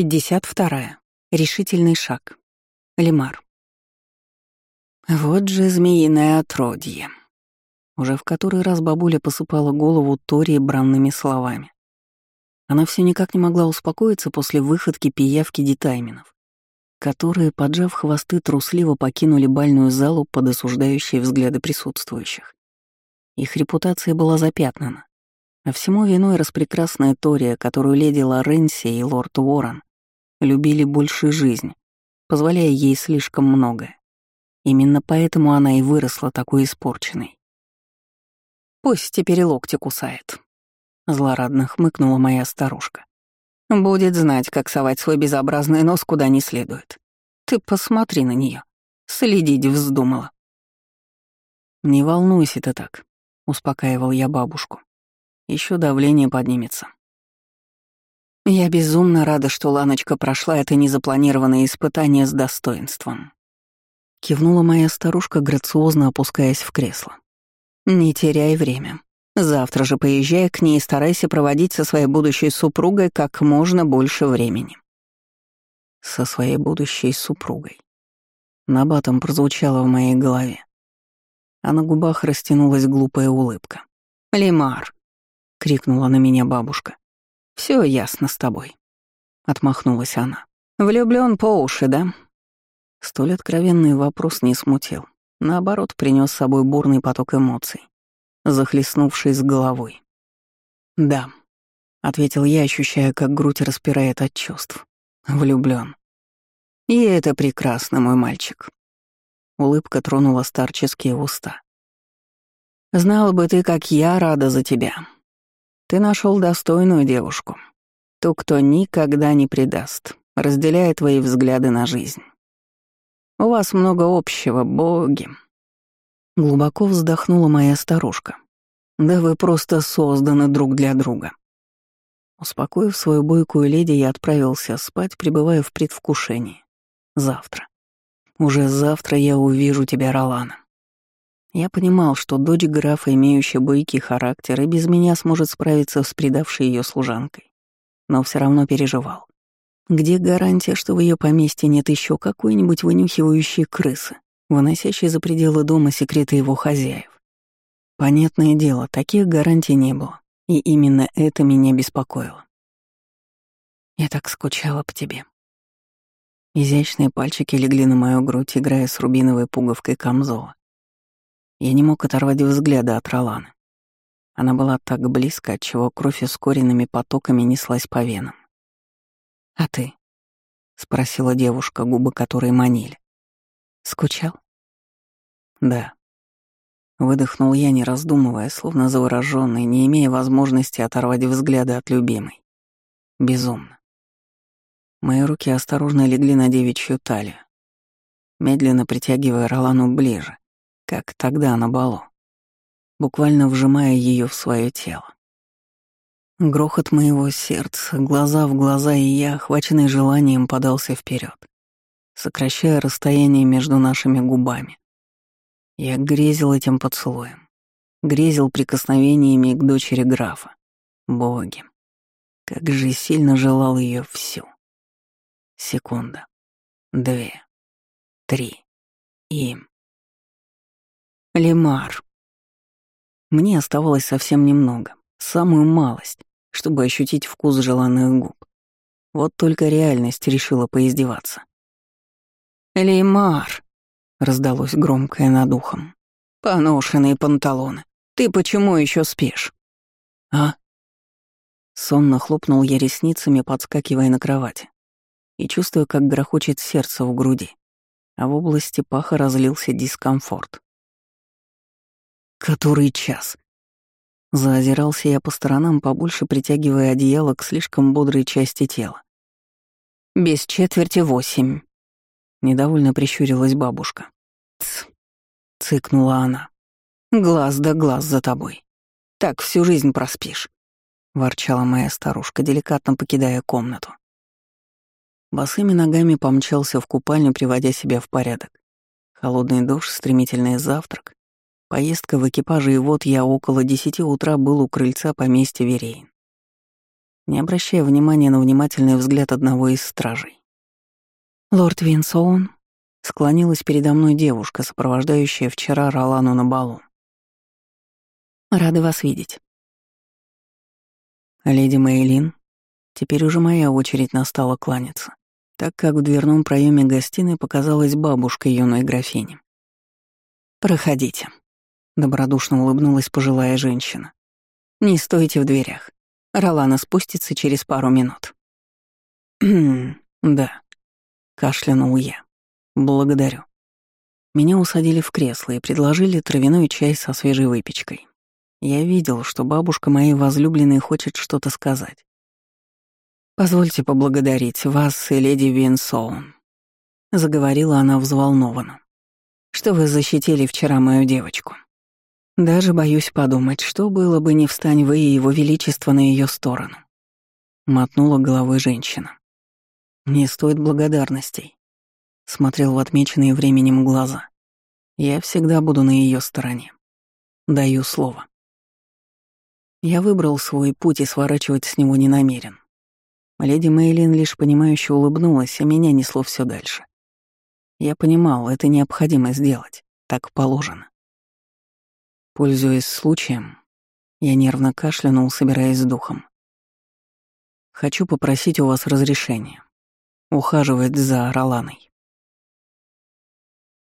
52. Решительный шаг. Лемар. Вот же змеиное отродье. Уже в который раз бабуля посыпала голову Тори бранными словами. Она все никак не могла успокоиться после выходки пиявки детайминов, которые, поджав хвосты, трусливо покинули бальную залу под осуждающие взгляды присутствующих. Их репутация была запятнана, а всему виной распрекрасная Тория, которую леди Лоренси и лорд Уоррен любили больше жизнь, позволяя ей слишком многое. Именно поэтому она и выросла такой испорченной. «Пусть теперь локти кусает», — злорадно хмыкнула моя старушка. «Будет знать, как совать свой безобразный нос куда не следует. Ты посмотри на нее. Следить вздумала». «Не волнуйся ты так», — успокаивал я бабушку. Еще давление поднимется. Я безумно рада, что Ланочка прошла это незапланированное испытание с достоинством. Кивнула моя старушка, грациозно опускаясь в кресло. «Не теряй время. Завтра же поезжай к ней и старайся проводить со своей будущей супругой как можно больше времени». Со своей будущей супругой. Набатом прозвучало в моей голове. А на губах растянулась глупая улыбка. «Лемар!» — крикнула на меня бабушка. Все ясно с тобой», — отмахнулась она. Влюблён по уши, да?» Столь откровенный вопрос не смутил. Наоборот, принес с собой бурный поток эмоций, захлестнувший с головой. «Да», — ответил я, ощущая, как грудь распирает от чувств. Влюблён. «И это прекрасно, мой мальчик». Улыбка тронула старческие уста. «Знал бы ты, как я рада за тебя. Ты нашел достойную девушку, ту, кто никогда не предаст, разделяя твои взгляды на жизнь. У вас много общего, боги. Глубоко вздохнула моя старушка. Да вы просто созданы друг для друга. Успокоив свою бойкую леди, я отправился спать, пребывая в предвкушении. Завтра. Уже завтра я увижу тебя, Ролана. Я понимал, что дочь графа, имеющая бойкий характер, и без меня сможет справиться с предавшей ее служанкой. Но все равно переживал. Где гарантия, что в ее поместье нет еще какой-нибудь вынюхивающей крысы, выносящей за пределы дома секреты его хозяев? Понятное дело, таких гарантий не было, и именно это меня беспокоило. Я так скучала по тебе. Изящные пальчики легли на мою грудь, играя с рубиновой пуговкой камзола. Я не мог оторвать взгляда от Роланы. Она была так близко, отчего кровь ускоренными потоками неслась по венам. «А ты?» — спросила девушка, губы которой манили. «Скучал?» «Да». Выдохнул я, не раздумывая, словно заворожённый, не имея возможности оторвать взгляда от любимой. Безумно. Мои руки осторожно легли на девичью талию, медленно притягивая Ролану ближе, как тогда на балу, буквально вжимая ее в свое тело. Грохот моего сердца, глаза в глаза, и я, охваченный желанием, подался вперед, сокращая расстояние между нашими губами. Я грезил этим поцелуем, грезил прикосновениями к дочери графа. Боги, как же сильно желал ее всю. Секунда, две, три, и... Лемар. Мне оставалось совсем немного, самую малость, чтобы ощутить вкус желанных губ. Вот только реальность решила поиздеваться. «Леймар!» — раздалось громкое над ухом. «Поношенные панталоны. Ты почему еще спишь?» «А?» Сонно хлопнул я ресницами, подскакивая на кровати, и чувствуя, как грохочет сердце в груди, а в области паха разлился дискомфорт. Который час? Заозирался я по сторонам, побольше притягивая одеяло к слишком бодрой части тела. «Без четверти восемь», — недовольно прищурилась бабушка. «Тсс», — цыкнула она. «Глаз да глаз за тобой. Так всю жизнь проспишь», — ворчала моя старушка, деликатно покидая комнату. Босыми ногами помчался в купальню, приводя себя в порядок. Холодный душ, стремительный завтрак, Поездка в экипаже, и вот я около десяти утра был у крыльца поместья Верейн. не обращая внимания на внимательный взгляд одного из стражей. «Лорд Винсоун», — склонилась передо мной девушка, сопровождающая вчера Ролану на балу. «Рада вас видеть». Леди Мейлин, теперь уже моя очередь настала кланяться, так как в дверном проеме гостиной показалась бабушка юной графини. «Проходите», — добродушно улыбнулась пожилая женщина. «Не стойте в дверях. Ролана спустится через пару минут». «Да», — кашлянул я. «Благодарю». Меня усадили в кресло и предложили травяной чай со свежей выпечкой. Я видел, что бабушка моей возлюбленной хочет что-то сказать. «Позвольте поблагодарить вас и леди Винсоун», — заговорила она взволнованно что вы защитили вчера мою девочку. Даже боюсь подумать, что было бы, не встань вы и его величество на ее сторону. Мотнула головой женщина. Не стоит благодарностей. Смотрел в отмеченные временем глаза. Я всегда буду на ее стороне. Даю слово. Я выбрал свой путь и сворачивать с него не намерен. Леди Мейлин лишь понимающе улыбнулась, а меня несло все дальше. Я понимал, это необходимо сделать, так положено. Пользуясь случаем, я нервно кашлянул, собираясь с духом. Хочу попросить у вас разрешения ухаживать за Роланой.